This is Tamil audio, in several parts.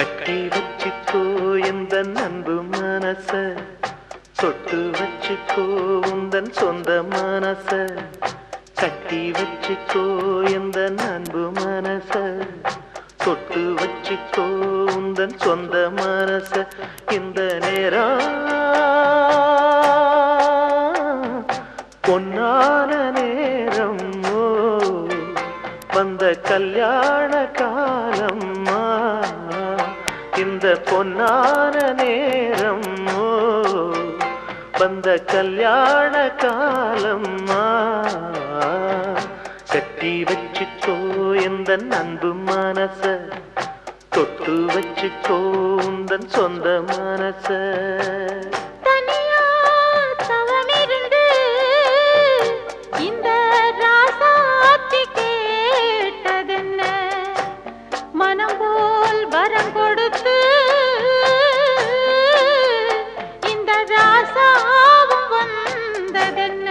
கட்டி வச்சுக்கோ எந்த அன்பு மனச. தொட்டு வச்சுக்கோ உந்தன் சொந்த மனச. கட்டி வச்சுக்கோ எந்த அன்பு மனச. தொட்டு வச்சுக்கோ உந்தன் சொந்த மனச. இந்த நேரம் பொன்னான நேரம் வந்த கல்யாண காலம்மா. இந்த பொன்னான நேரம் வந்த கல்யாண காலம்மா. கட்டி வச்சுக்கோ எந்த அன்பு மனச தொட்டு வச்சுக்கோ உந்தன் சொந்த மனச. ராசாவும் வந்ததென்ன?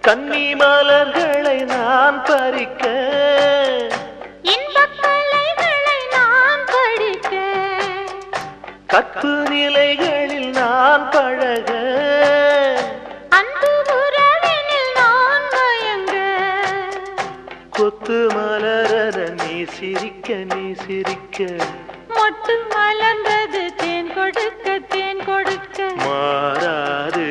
கன்னி மலர்களை நான் பறிக்க கற்பு நிலைகளில் நான் பழக. கொத்து மலர நீ சிரிக்க நீ சிரிக்க. மொட்டு மலர்ந்தது தேன் கொடுக்க தேன் கொடுக்க. மாறாது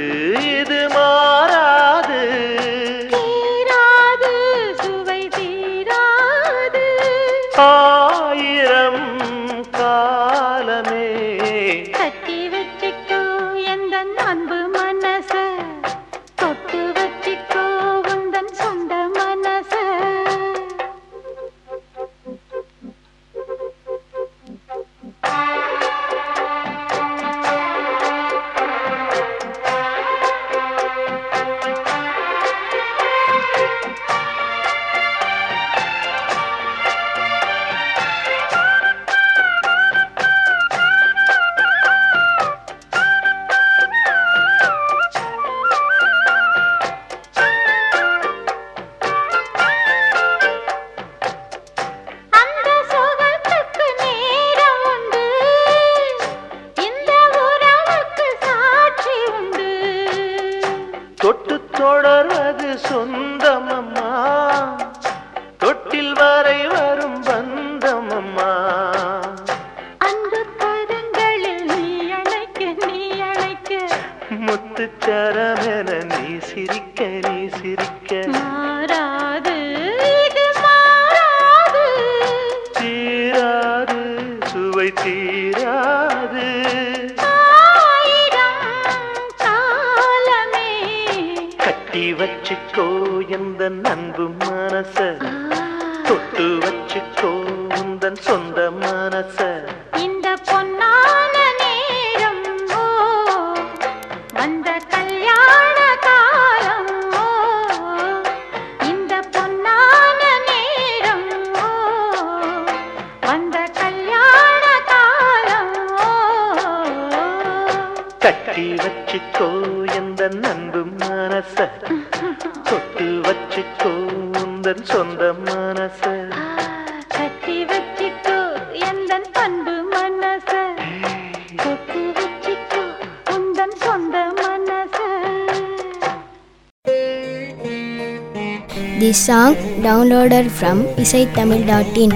முத்துச்சரமென நீ சிரிக்க நீ சிரிக்க. மாறாது தீராது சுவை தீராது. கட்டி வச்சுக்கோ எந்த அன்பு மனச. தொட்டு வச்சுக்கோ உந்தன் சொந்த மனச. கட்டி வச்சுக்கோ எந்த அன்பு மனச. தொட்டு வச்சுக்கோ உந்தன் சொந்த மனச. கட்டி வச்சிக்கோ எந்த பண்பு மனச. தொட்டு வச்சிக்கோ உந்தன் சொந்த மனச. This song downloaded from isaithamil.in.